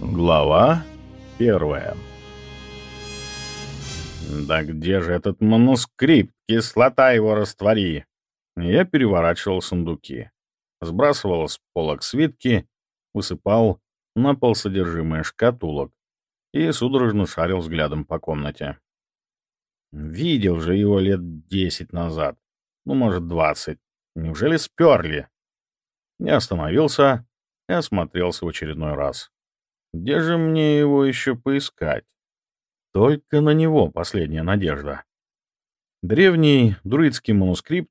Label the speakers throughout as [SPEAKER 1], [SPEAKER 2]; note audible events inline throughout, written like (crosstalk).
[SPEAKER 1] Глава первая «Да где же этот манускрипт? Кислота его раствори!» Я переворачивал сундуки, сбрасывал с полок свитки, высыпал на пол содержимое шкатулок и судорожно шарил взглядом по комнате. Видел же его лет десять назад, ну, может, двадцать. Неужели сперли? Я остановился и осмотрелся в очередной раз. Где же мне его еще поискать? Только на него последняя надежда. Древний друидский манускрипт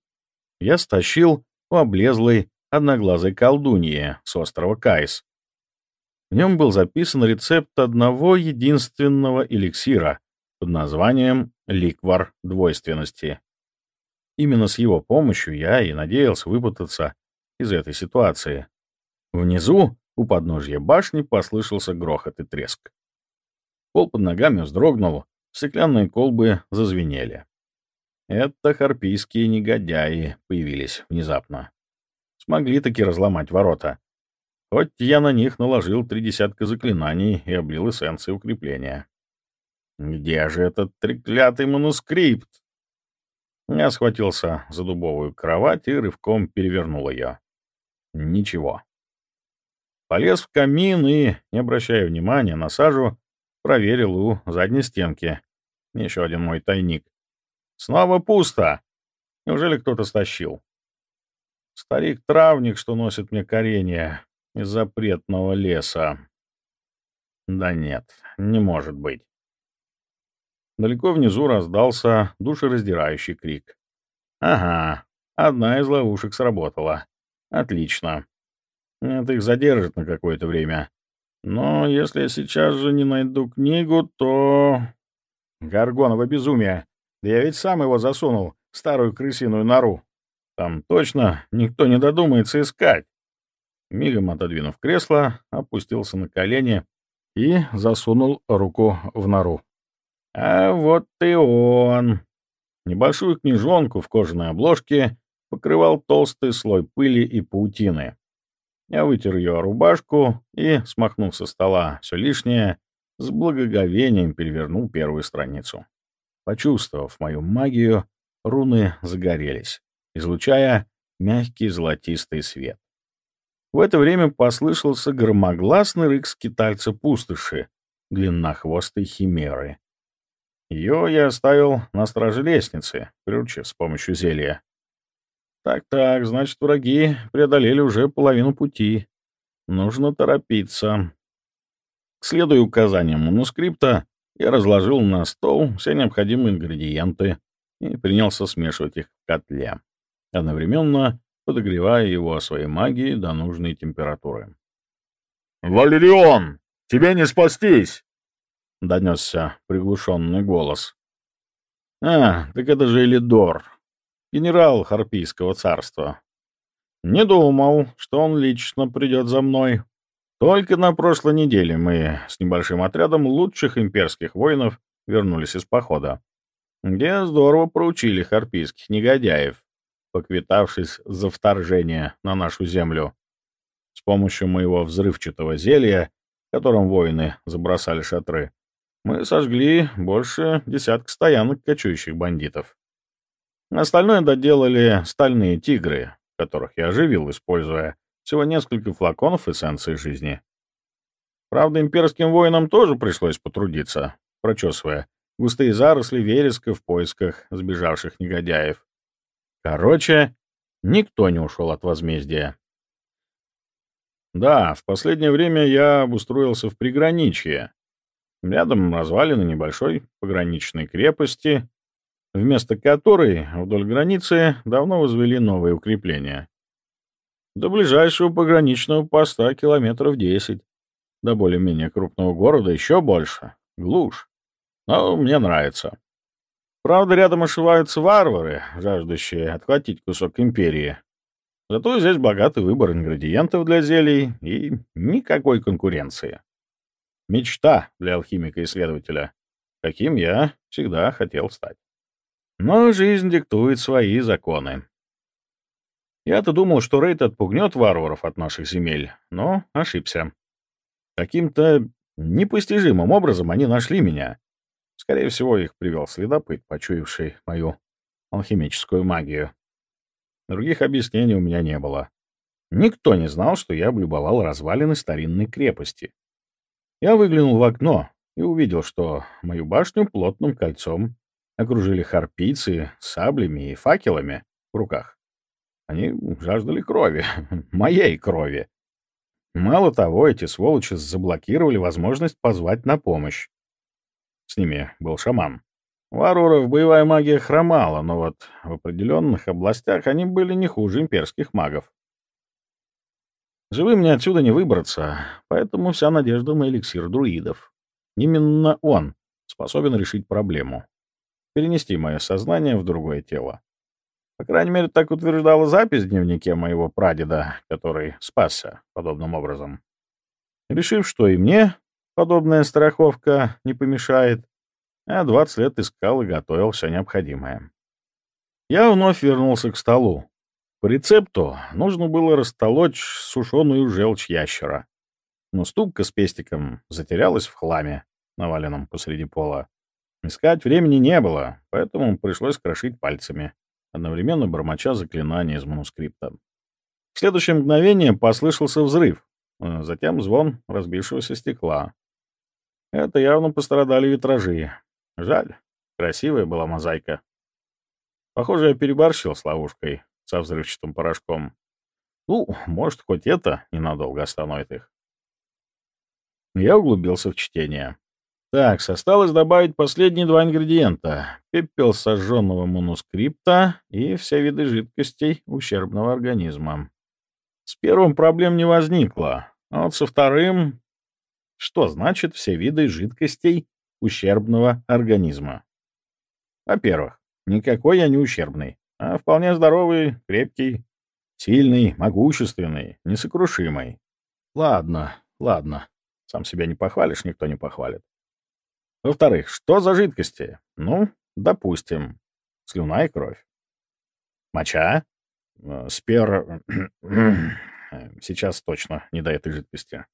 [SPEAKER 1] я стащил у облезлой одноглазой колдуньи с острова Кайс. В нем был записан рецепт одного единственного эликсира под названием «Ликвар двойственности». Именно с его помощью я и надеялся выпутаться из этой ситуации. Внизу, у подножья башни, послышался грохот и треск. Пол под ногами вздрогнул, стеклянные колбы зазвенели. Это харпийские негодяи появились внезапно. Смогли таки разломать ворота. Хоть я на них наложил три десятка заклинаний и облил эссенции укрепления. Где же этот треклятый манускрипт? Я схватился за дубовую кровать и рывком перевернул ее. Ничего. Полез в камин и, не обращая внимания на сажу, проверил у задней стенки. Еще один мой тайник. Снова пусто. Неужели кто-то стащил? Старик-травник, что носит мне коренья из запретного леса. Да нет, не может быть. Далеко внизу раздался душераздирающий крик. Ага, одна из ловушек сработала. Отлично. Это их задержит на какое-то время. Но если я сейчас же не найду книгу, то... Гаргоново безумие. Да я ведь сам его засунул в старую крысиную нору. Там точно никто не додумается искать. Мигом отодвинув кресло, опустился на колени и засунул руку в нору. А вот и он. Небольшую книжонку в кожаной обложке покрывал толстый слой пыли и паутины. Я вытер ее рубашку и, смахнув со стола все лишнее, с благоговением перевернул первую страницу. Почувствовав мою магию, руны загорелись, излучая мягкий золотистый свет. В это время послышался громогласный рык скитальца пустоши, длиннохвостой химеры. Ее я оставил на страже лестницы, приручив с помощью зелья. Так-так, значит, враги преодолели уже половину пути. Нужно торопиться. Следуя указаниям манускрипта, я разложил на стол все необходимые ингредиенты и принялся смешивать их в котле, одновременно подогревая его своей магией до нужной температуры.
[SPEAKER 2] «Валерион, тебе не спастись!»
[SPEAKER 1] — донесся приглушенный голос. «А, так это же Элидор, генерал Харпийского царства. Не думал, что он лично придет за мной. Только на прошлой неделе мы с небольшим отрядом лучших имперских воинов вернулись из похода, где здорово проучили харпийских негодяев, поквитавшись за вторжение на нашу землю. С помощью моего взрывчатого зелья, которым воины забросали шатры, мы сожгли больше десятка стоянок кочующих бандитов. Остальное доделали стальные тигры, которых я оживил, используя всего несколько флаконов эссенции жизни. Правда, имперским воинам тоже пришлось потрудиться, прочесывая густые заросли вереска в поисках сбежавших негодяев. Короче, никто не ушел от возмездия. Да, в последнее время я обустроился в приграничье, Рядом развалины небольшой пограничной крепости, вместо которой вдоль границы давно возвели новые укрепления. До ближайшего пограничного поста километров десять, до более-менее крупного города еще больше, глушь. Но мне нравится. Правда, рядом ошиваются варвары, жаждущие отхватить кусок империи. Зато здесь богатый выбор ингредиентов для зелий и никакой конкуренции. Мечта для алхимика-исследователя, каким я всегда хотел стать. Но жизнь диктует свои законы. Я-то думал, что рейд отпугнет варваров от наших земель, но ошибся. Каким-то Непостижимым образом они нашли меня. Скорее всего, их привел следопыт, почуявший мою алхимическую магию. Других объяснений у меня не было. Никто не знал, что я облюбовал развалины старинной крепости. Я выглянул в окно и увидел, что мою башню плотным кольцом окружили харпийцы саблями и факелами в руках. Они жаждали крови, (laughs) моей крови. Мало того, эти сволочи заблокировали возможность позвать на помощь. С ними был шаман. У аруров боевая магия хромала, но вот в определенных областях они были не хуже имперских магов. Живым мне отсюда не выбраться, поэтому вся надежда на эликсир друидов. Именно он способен решить проблему. Перенести мое сознание в другое тело. По крайней мере, так утверждала запись в дневнике моего прадеда, который спасся подобным образом. Решив, что и мне подобная страховка не помешает, я 20 лет искал и готовил все необходимое. Я вновь вернулся к столу. По рецепту нужно было растолочь сушеную желчь ящера. Но ступка с пестиком затерялась в хламе, наваленном посреди пола. Искать времени не было, поэтому пришлось крошить пальцами одновременно бормоча заклинания из манускрипта. В следующее мгновение послышался взрыв, а затем звон разбившегося стекла. Это явно пострадали витражи. Жаль, красивая была мозаика. Похоже, я переборщил с ловушкой со взрывчатым порошком. Ну, может, хоть это ненадолго остановит их. Я углубился в чтение. Так, осталось добавить последние два ингредиента. Пепел сожженного манускрипта и все виды жидкостей ущербного организма. С первым проблем не возникло, а вот со вторым... Что значит все виды жидкостей ущербного организма? Во-первых, никакой я не ущербный, а вполне здоровый, крепкий, сильный, могущественный, несокрушимый. Ладно, ладно. Сам себя не похвалишь, никто не похвалит. Во-вторых, что за жидкости? Ну, допустим, слюна и кровь. Моча? Э, спер... (clears throat) Сейчас точно не до этой жидкости.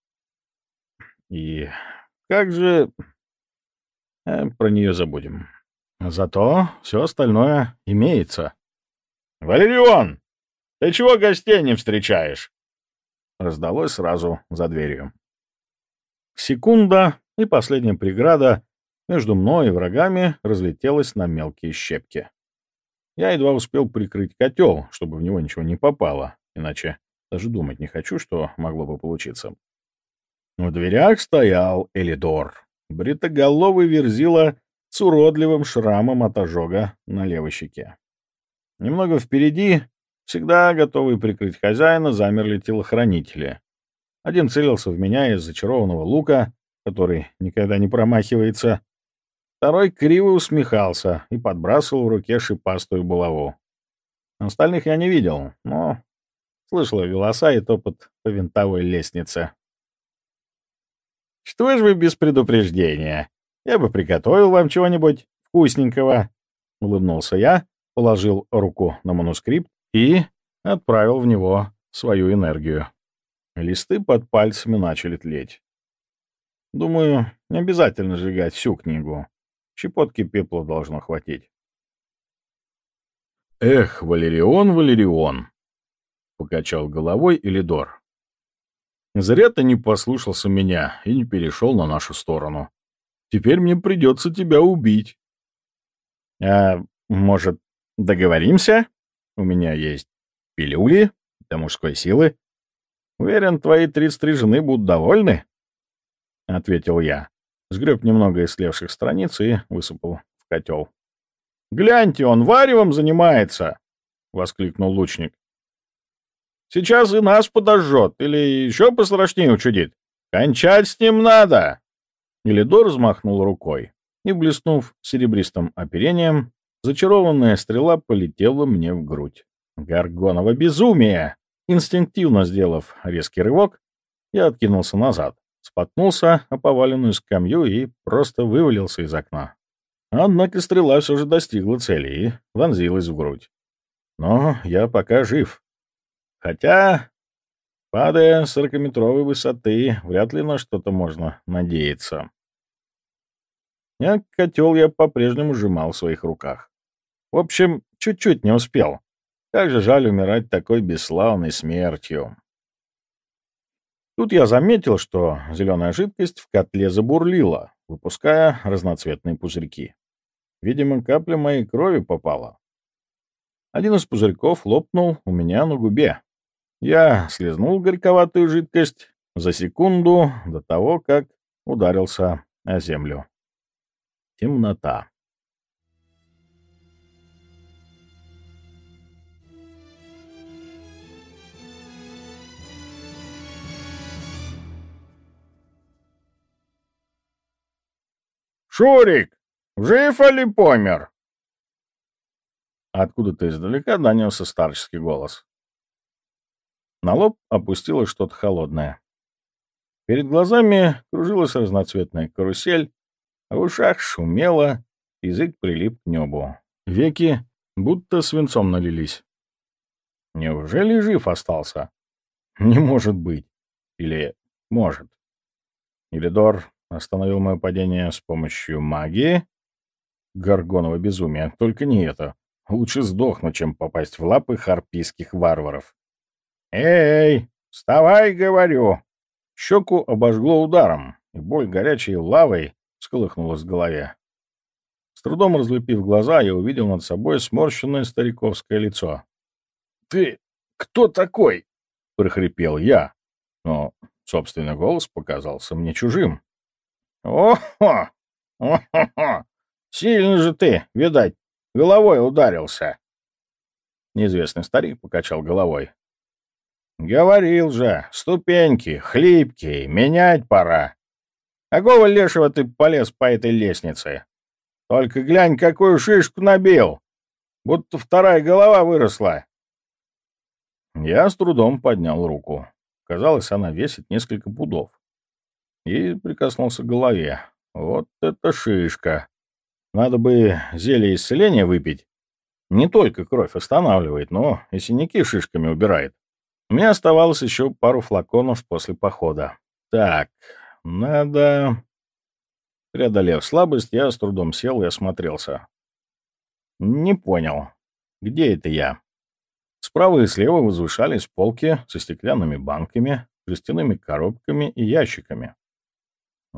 [SPEAKER 1] И как же... Э, про нее забудем. Зато все остальное имеется. «Валерион, ты чего гостей не встречаешь?» Раздалось сразу за дверью. Секунда, и последняя преграда между мной и врагами разлетелась на мелкие щепки. Я едва успел прикрыть котел, чтобы в него ничего не попало, иначе даже думать не хочу, что могло бы получиться. В дверях стоял Элидор, бритоголовый верзила с уродливым шрамом от ожога на левой щеке. Немного впереди, всегда готовые прикрыть хозяина, замерли телохранители. Один целился в меня из зачарованного лука, который никогда не промахивается, Второй криво усмехался и подбрасывал в руке шипастую булаву. Остальных я не видел, но слышал голоса и топот по винтовой лестнице. «Что ж вы без предупреждения? Я бы приготовил вам чего-нибудь вкусненького», — улыбнулся я, положил руку на манускрипт и отправил в него свою энергию. Листы под пальцами начали тлеть. Думаю, не обязательно сжигать всю книгу. Щепотки пепла должно хватить. «Эх, Валерион, Валерион!» — покачал головой Элидор. «Зря ты не послушался меня и не перешел на нашу сторону. Теперь мне придется тебя убить». «А может, договоримся? У меня есть пилюли для мужской силы. Уверен, твои тридцать жены будут довольны?» — ответил я сгреб немного истлевших страниц и высыпал в котел. «Гляньте, он варевом занимается!» — воскликнул лучник. «Сейчас и нас подожжет, или еще пострашнее учудит. Кончать с ним надо!» Элидор взмахнул рукой, и, блеснув серебристым оперением, зачарованная стрела полетела мне в грудь. Гаргоново безумие! Инстинктивно сделав резкий рывок, я откинулся назад споткнулся о поваленную скамью и просто вывалился из окна. Однако стрела все же достигла цели и вонзилась в грудь. Но я пока жив. Хотя Падая с сорокаметровой высоты, вряд ли на что-то можно надеяться. А котел я по-прежнему сжимал в своих руках. В общем, чуть-чуть не успел. Как же жаль умирать такой бесславной смертью. Тут я заметил, что зеленая жидкость в котле забурлила, выпуская разноцветные пузырьки. Видимо, капля моей крови попала. Один из пузырьков лопнул у меня на губе. Я слезнул горьковатую жидкость за секунду до того, как ударился о землю. Темнота.
[SPEAKER 2] «Шурик, жив или помер?»
[SPEAKER 1] Откуда-то издалека донесся старческий голос. На лоб опустилось что-то холодное. Перед глазами кружилась разноцветная карусель, а в ушах шумело, язык прилип к небу. Веки будто свинцом налились. Неужели жив остался? Не может быть. Или может. Илидор остановил мое падение с помощью магии. Горгоново безумие. Только не это. Лучше сдохнуть, чем попасть в лапы харпийских варваров. «Эй, вставай, говорю!» Щеку обожгло ударом, и боль горячей лавой всколыхнулась в голове. С трудом разлепив глаза, я увидел над собой сморщенное стариковское лицо. «Ты кто такой?» — прохрипел я, но собственный голос показался мне чужим. «О-хо! О-хо-хо! Сильно же ты, видать, головой ударился!» Неизвестный старик покачал головой. «Говорил же, ступеньки, хлипкие, менять пора. Какого лешего ты полез по этой лестнице? Только глянь, какую шишку набил! Будто вторая голова выросла!» Я с трудом поднял руку. Казалось, она весит несколько пудов. И прикоснулся к голове. Вот это шишка! Надо бы зелье исцеления выпить. Не только кровь останавливает, но и синяки шишками убирает. У меня оставалось еще пару флаконов после похода. Так, надо... Преодолев слабость, я с трудом сел и осмотрелся. Не понял, где это я? Справа и слева возвышались полки со стеклянными банками, жестяными коробками и ящиками.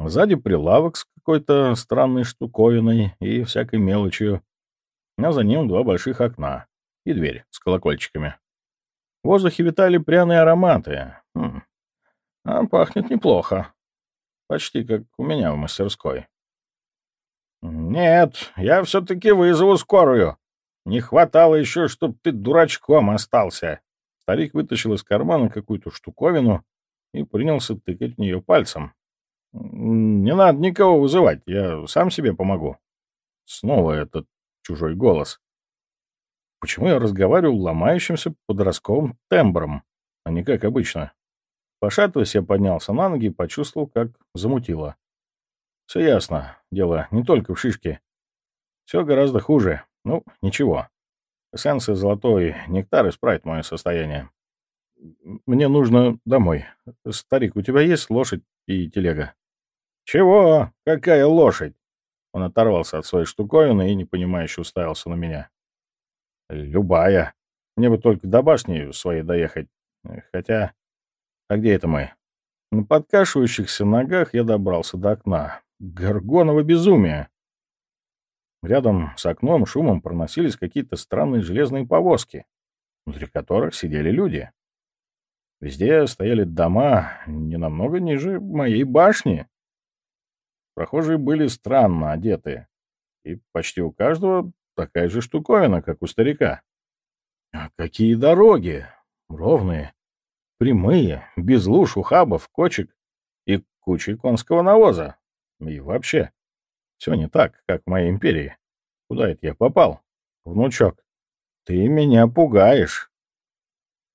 [SPEAKER 1] Сзади прилавок с какой-то странной штуковиной и всякой мелочью, а за ним два больших окна и дверь с колокольчиками. В воздухе витали пряные ароматы. Хм. А пахнет неплохо. Почти как у меня в мастерской. «Нет, я все-таки вызову скорую. Не хватало еще, чтоб ты дурачком остался». Старик вытащил из кармана какую-то штуковину и принялся тыкать в нее пальцем. «Не надо никого вызывать, я сам себе помогу». Снова этот чужой голос. Почему я разговаривал ломающимся подростковым тембром, а не как обычно? Пошатываясь, я поднялся на ноги и почувствовал, как замутило. Все ясно. Дело не только в шишке. Все гораздо хуже. Ну, ничего. Эссенция золотой нектар исправит мое состояние. Мне нужно домой. Старик, у тебя есть лошадь и телега? Чего? Какая лошадь? Он оторвался от своей штуковины и непонимающе уставился на меня. Любая. Мне бы только до башни своей доехать. Хотя... А где это мы? На подкашивающихся ногах я добрался до окна. Горгоново безумие. Рядом с окном шумом проносились какие-то странные железные повозки, внутри которых сидели люди. Везде стояли дома не намного ниже моей башни. Прохожие были странно одеты, и почти у каждого такая же штуковина, как у старика. А какие дороги! Ровные, прямые, без луж, ухабов, кочек и кучи конского навоза. И вообще, все не так, как в моей империи. Куда это я попал? Внучок, ты меня пугаешь.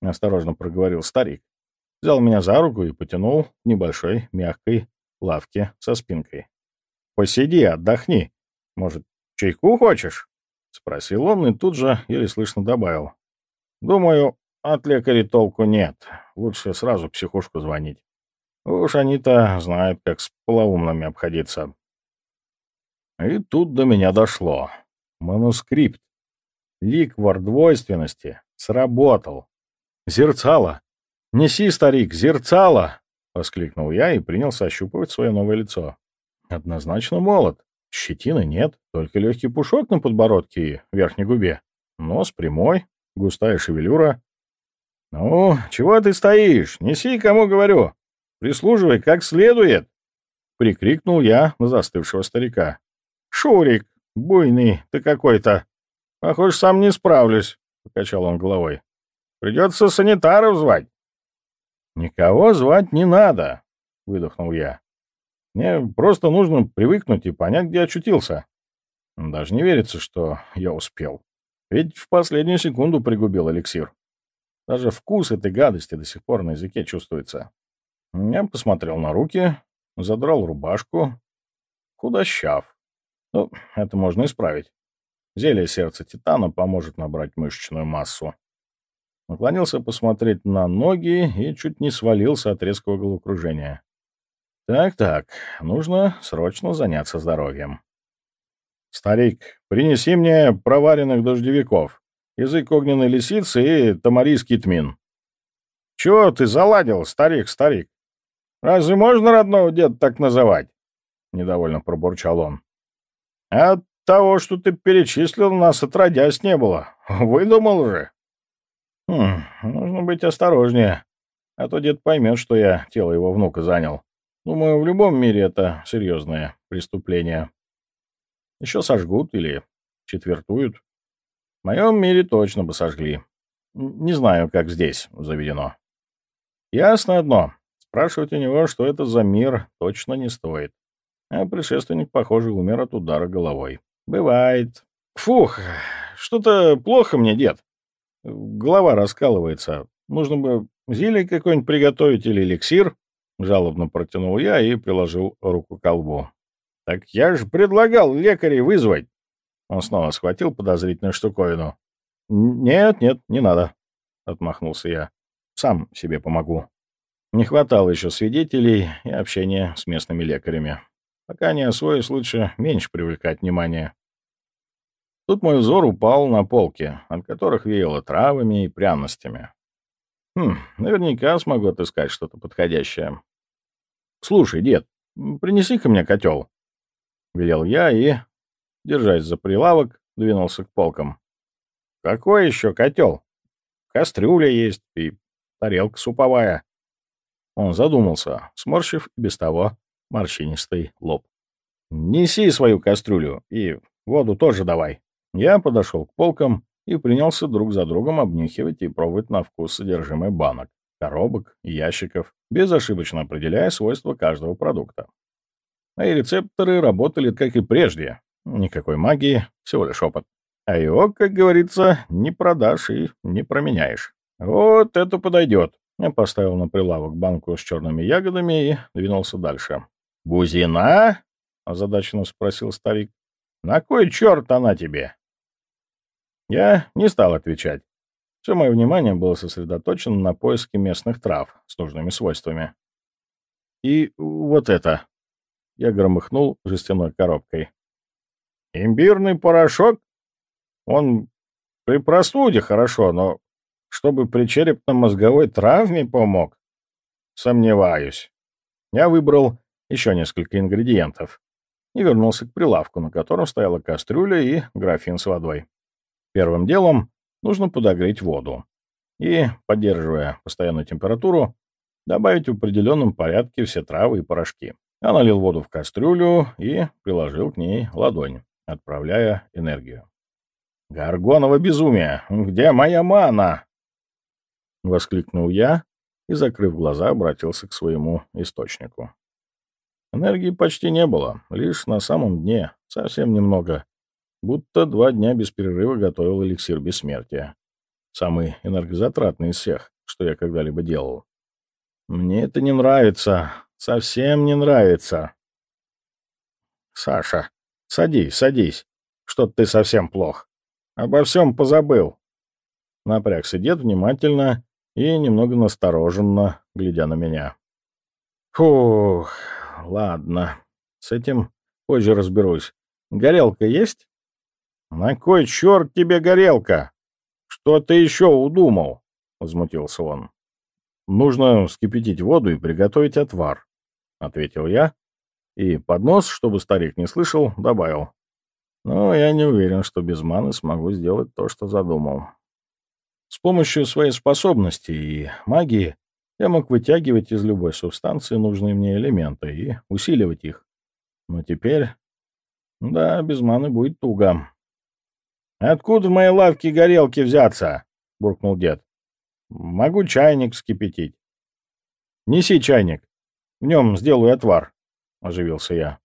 [SPEAKER 1] Осторожно проговорил старик. Взял меня за руку и потянул к небольшой, мягкой лавке со спинкой. Посиди, отдохни. Может, чайку хочешь? — спросил он и тут же еле слышно добавил. «Думаю,
[SPEAKER 2] от лекаря толку нет. Лучше сразу психушку звонить. Уж они-то знают, как с полоумными обходиться. И тут до меня дошло. Манускрипт. Ликвор двойственности сработал. «Зерцало! Неси, старик, зерцало!» — воскликнул я и принялся ощупывать свое новое лицо. Однозначно молод. Щетины нет, только легкий пушок на подбородке и верхней губе. Нос прямой, густая шевелюра. «Ну, чего ты стоишь? Неси, кому говорю! Прислуживай как следует!» — прикрикнул я на застывшего старика. «Шурик, буйный ты какой-то! Похоже, сам не справлюсь!» — покачал он головой. «Придется санитаров звать!» «Никого звать не надо!» — выдохнул я. «Мне просто нужно привыкнуть и понять, где очутился. Даже не верится, что я успел. Ведь в последнюю секунду пригубил эликсир. Даже вкус этой гадости до сих пор на языке чувствуется. Я посмотрел на руки, задрал рубашку. Худощав. Ну, это можно исправить. Зелье сердца титана поможет набрать мышечную массу. Наклонился посмотреть на ноги и чуть не свалился от резкого головокружения. Так-так, нужно срочно заняться здоровьем. «Старик, принеси мне проваренных дождевиков, язык огненной лисицы и тамарийский тмин». «Чего ты заладил, старик, старик? Разве можно родного деда так называть?» — недовольно пробурчал он. «От того, что ты перечислил, нас отродясь не было. Выдумал же». «Хм, нужно быть осторожнее, а то дед поймет, что я тело его внука занял. Думаю, в любом мире это серьезное преступление». Еще сожгут или четвертуют. В моем мире точно бы сожгли. Не знаю, как здесь заведено. Ясно одно. Спрашивать у него, что это за мир, точно не стоит. А предшественник, похоже, умер от удара головой. Бывает. Фух, что-то плохо мне, дед. Голова раскалывается. Нужно бы зелье какое-нибудь приготовить или эликсир. Жалобно протянул я и приложил руку к колбу. «Так я же предлагал лекарей вызвать!» Он снова схватил подозрительную штуковину. «Нет, нет, не надо», — отмахнулся я. «Сам себе помогу. Не хватало еще свидетелей и общения с местными лекарями. Пока не освоюсь, лучше меньше привлекать внимание». Тут мой взор упал на полки, от которых веяло травами и пряностями. Хм, наверняка смогу отыскать что-то подходящее. «Слушай, дед, принеси-ка мне котел», — велел я и, держась за прилавок, двинулся к полкам. «Какой еще котел? Кастрюля есть и тарелка суповая». Он задумался, сморщив без того морщинистый лоб. «Неси свою кастрюлю и воду тоже давай». Я подошел к полкам и принялся друг за другом обнюхивать и пробовать на вкус содержимое банок, коробок и ящиков, безошибочно определяя свойства каждого продукта. Мои рецепторы работали как и прежде. Никакой магии, всего лишь опыт. А его, как говорится, не продашь и не променяешь. Вот это подойдет. Я поставил на прилавок банку с черными ягодами и двинулся дальше. «Бузина?» — озадаченно спросил старик. «На кой черт она тебе?» Я не стал отвечать. Все мое внимание было сосредоточено на поиске местных трав с нужными свойствами. И вот это. Я громыхнул жестяной коробкой. «Имбирный порошок? Он при простуде хорошо, но чтобы при черепно-мозговой травме помог? Сомневаюсь». Я выбрал еще несколько ингредиентов и вернулся к прилавку, на котором стояла кастрюля и графин с водой. Первым делом нужно подогреть воду и, поддерживая постоянную температуру, добавить в определенном порядке все травы и порошки. Я налил воду в кастрюлю и приложил к ней ладонь, отправляя энергию. «Гаргоново безумие! Где моя мана?» — воскликнул я и, закрыв глаза, обратился к своему источнику. Энергии почти не было, лишь на самом дне, совсем немного, будто два дня без перерыва готовил эликсир бессмертия. Самый энергозатратный из всех, что я когда-либо делал. «Мне это не нравится», Совсем не нравится. Саша, садись, садись. Что ты совсем плох. Обо всем позабыл. Напрягся дед внимательно и немного настороженно, глядя на меня. Фух, ладно, с этим позже разберусь. Горелка есть? На кой черт тебе горелка? Что ты еще удумал? Возмутился он. Нужно вскипятить воду и приготовить отвар, ответил я. И под нос, чтобы старик не слышал, добавил. Но я не уверен, что без маны смогу сделать то, что задумал. С помощью своей способности и магии я мог вытягивать из любой субстанции нужные мне элементы и усиливать их. Но теперь... Да, без маны будет туго. «Откуда в моей лавке горелки взяться?» — буркнул дед. «Могу чайник вскипятить». «Неси чайник. В нем сделаю отвар», — оживился я.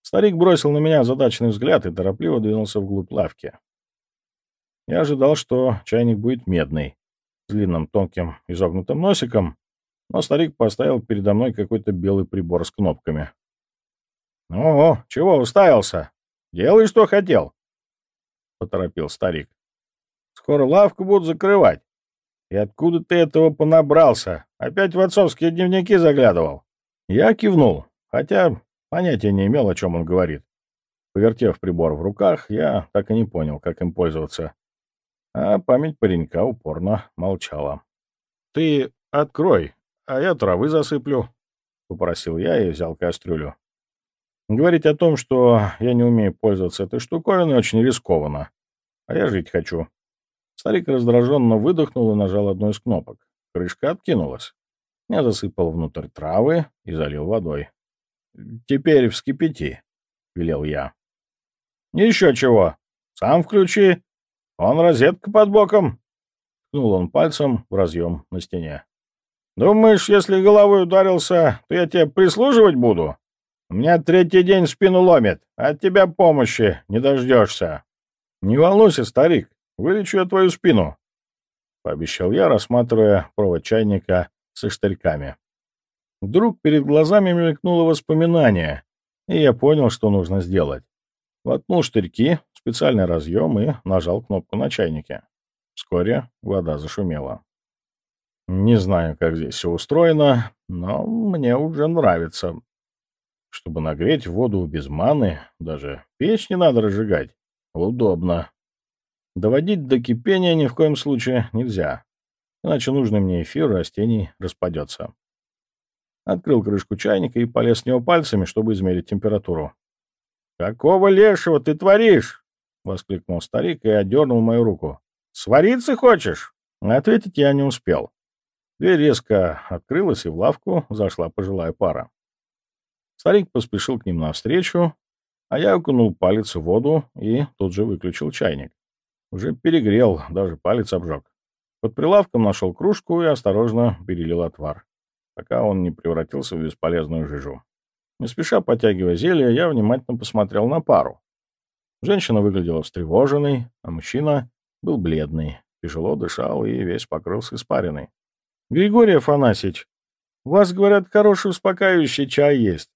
[SPEAKER 2] Старик бросил на меня задачный взгляд и торопливо двинулся вглубь лавки. Я ожидал, что чайник будет медный, с длинным тонким изогнутым носиком, но старик поставил передо мной какой-то белый прибор с кнопками. «Ну, чего уставился? Делай, что хотел!» — поторопил старик. «Скоро лавку будут закрывать. И откуда ты этого понабрался? Опять в отцовские дневники заглядывал?» Я кивнул, хотя понятия не имел, о чем он говорит. Повертев прибор в руках, я так и не понял, как им пользоваться а память паренька упорно молчала. «Ты открой, а я травы засыплю», — попросил я и взял кастрюлю. Говорить о том, что я не умею пользоваться этой штуковиной, очень рискованно. А я жить хочу. Старик раздраженно выдохнул и нажал одну из кнопок. Крышка откинулась. Я засыпал внутрь травы и залил водой. «Теперь вскипяти», — велел я. «Еще чего? Сам включи», «Он розетка под боком!» — ткнул он пальцем в разъем на стене. «Думаешь, если головой ударился, то я тебе прислуживать буду? Меня третий день спину ломит, от тебя помощи не дождешься». «Не волнуйся, старик, вылечу я твою спину», — пообещал я, рассматривая провод чайника со штырьками. Вдруг перед глазами мелькнуло воспоминание, и я понял, что нужно сделать. Воткнул штырьки в специальный разъем и нажал кнопку на чайнике. Вскоре вода зашумела. Не знаю, как здесь все устроено, но мне уже нравится. Чтобы нагреть воду без маны, даже печь не надо разжигать. Удобно. Доводить до кипения ни в коем случае нельзя, иначе нужный мне эфир растений распадется. Открыл крышку чайника и полез с него пальцами, чтобы измерить температуру. «Какого лешего ты творишь?» — воскликнул старик и отдернул мою руку. «Свариться хочешь?» Ответить я не успел. Дверь резко открылась, и в лавку зашла пожилая пара. Старик поспешил к ним навстречу, а я окунул палец в воду и тут же выключил чайник. Уже перегрел, даже палец обжег. Под прилавком нашел кружку и осторожно перелил отвар, пока он не превратился в бесполезную жижу. Не спеша потягивая зелье, я внимательно посмотрел на пару. Женщина выглядела встревоженной, а мужчина был бледный, тяжело дышал и весь покрылся испариной. — Григорий Афанасьевич, у вас, говорят, хороший успокаивающий чай есть.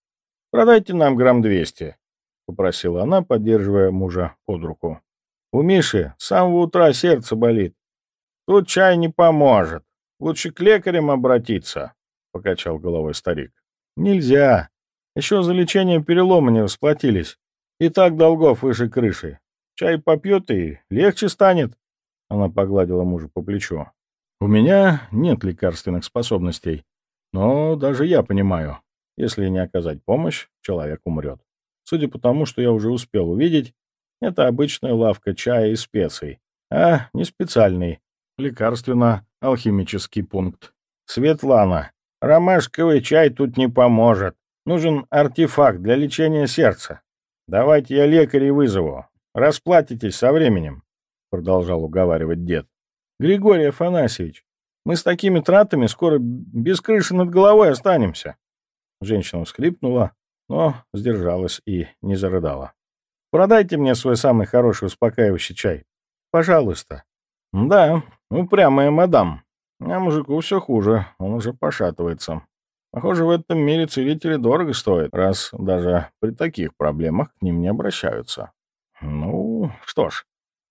[SPEAKER 2] Продайте нам грамм двести, — попросила она, поддерживая мужа под руку. — У Миши с самого утра сердце болит. Тут чай не поможет. Лучше к лекарям обратиться, — покачал головой старик. — Нельзя. Еще за лечение перелома не расплатились. И так долгов выше крыши. Чай попьет и легче станет. Она погладила мужа по плечу. У меня нет лекарственных способностей. Но даже я понимаю, если не оказать помощь, человек умрет. Судя по тому, что я уже успел увидеть, это обычная лавка чая и специй, а не специальный лекарственно-алхимический пункт. Светлана, ромашковый чай тут не поможет. Нужен артефакт для лечения сердца. Давайте я лекарей вызову. Расплатитесь со временем, — продолжал уговаривать дед. Григорий Афанасьевич, мы с такими тратами скоро без крыши над головой останемся. Женщина всхлипнула, но сдержалась и не зарыдала. Продайте мне свой самый хороший успокаивающий чай. Пожалуйста. Да, упрямая мадам. А мужику все хуже, он уже пошатывается. Похоже, в этом мире целители дорого стоят, раз даже при таких проблемах к ним не обращаются. Ну, что ж,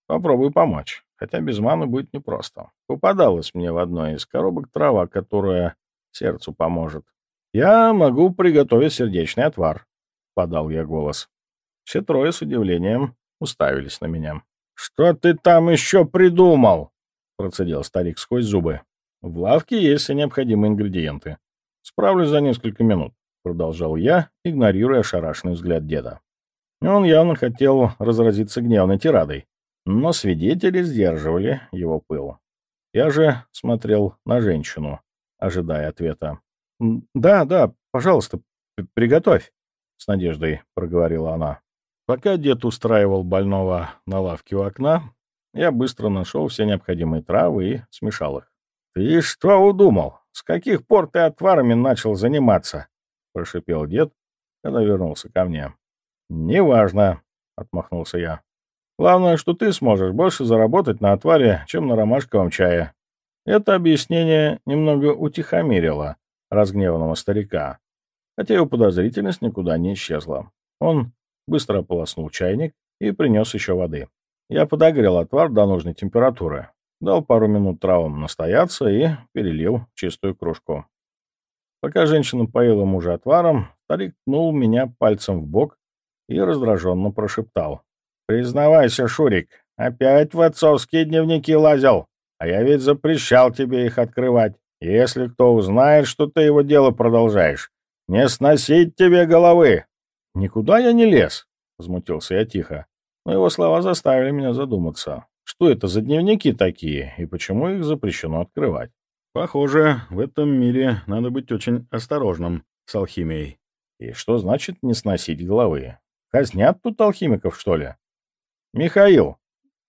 [SPEAKER 2] попробую помочь. хотя без маны будет непросто. Попадалась мне в одной из коробок трава, которая сердцу поможет. «Я могу приготовить сердечный отвар», — подал я голос. Все трое с удивлением уставились на меня. «Что ты там еще придумал?» — процедил старик сквозь зубы. «В лавке есть все необходимые ингредиенты. Справлюсь за несколько минут», — продолжал я, игнорируя ошарашенный взгляд деда. Он явно хотел разразиться гневной тирадой, но свидетели сдерживали его пыл. Я же смотрел на женщину, ожидая ответа. «Да, да, пожалуйста, приготовь», — с надеждой проговорила она. Пока дед устраивал больного на лавке у окна, я быстро нашел все необходимые травы и смешал их. «Ты что удумал? С каких пор ты отварами начал заниматься?» — прошипел дед, когда вернулся ко мне. «Неважно», — отмахнулся я. «Главное, что ты сможешь больше заработать на отваре, чем на ромашковом чае». Это объяснение немного утихомирило разгневанного старика, хотя его подозрительность никуда не исчезла. Он быстро ополоснул чайник и принес еще воды. Я подогрел отвар до нужной температуры, дал пару минут травам настояться и перелил чистую кружку. Пока женщина поила мужа отваром, старик ткнул меня пальцем в бок и раздраженно прошептал. «Признавайся, Шурик, опять в отцовские дневники лазил, а я ведь запрещал тебе их открывать. Если кто узнает, что ты его дело продолжаешь, не сносить тебе головы!» «Никуда я не лез», — возмутился я тихо. Но его слова заставили меня задуматься. Что это за дневники такие, и почему их запрещено открывать?
[SPEAKER 1] Похоже, в этом мире надо быть очень осторожным с алхимией.
[SPEAKER 2] И что значит не сносить головы? Казнят тут алхимиков, что ли? Михаил,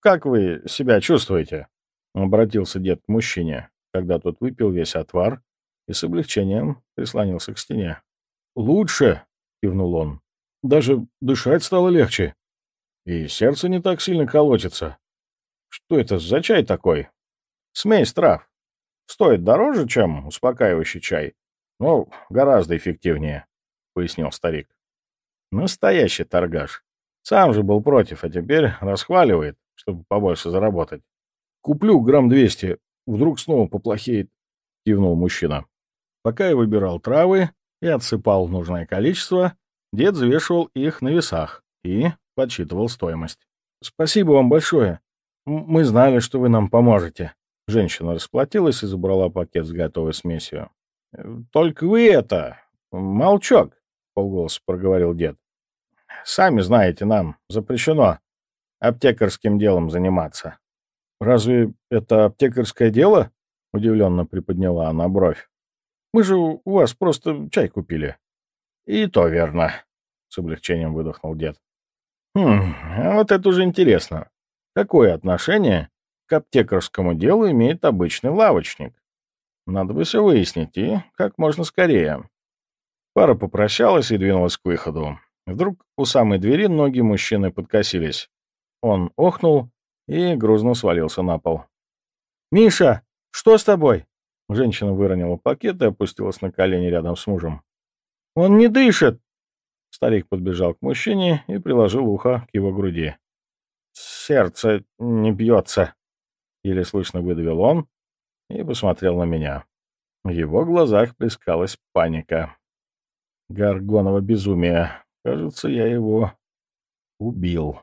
[SPEAKER 2] как вы себя чувствуете? Обратился дед к мужчине, когда тот выпил весь отвар и с облегчением прислонился к стене. «Лучше!» — кивнул он. Даже дышать стало легче. И сердце не так сильно колотится. Что это за чай такой? Смесь трав. Стоит дороже, чем успокаивающий чай, но гораздо эффективнее, — пояснил старик. Настоящий торгаш. Сам же был против, а теперь расхваливает, чтобы побольше заработать. Куплю грамм двести, вдруг снова поплохеет, — кивнул мужчина. Пока я выбирал травы и отсыпал нужное количество, Дед взвешивал их на весах и подсчитывал стоимость. «Спасибо вам большое. Мы знали, что вы нам поможете». Женщина расплатилась и забрала пакет с готовой смесью. «Э, «Только вы это... молчок», — полголоса проговорил дед. «Сами знаете, нам запрещено аптекарским делом заниматься». «Разве это аптекарское дело?» — удивленно приподняла она бровь. «Мы же у вас просто чай купили». «И то верно», — с облегчением выдохнул дед. «Хм, а вот это уже интересно. Какое отношение к аптекарскому делу имеет обычный лавочник? Надо бы все выяснить, и как можно скорее». Пара попрощалась и двинулась к выходу. Вдруг у самой двери ноги мужчины подкосились. Он охнул и грузно свалился на пол. «Миша, что с тобой?» Женщина выронила пакет и опустилась на колени рядом с мужем. «Он не дышит!» Старик подбежал к мужчине и приложил ухо к его груди. «Сердце не бьется!» Еле слышно выдавил он и посмотрел на меня. В его глазах плескалась паника. Гаргонова безумие. Кажется, я его убил.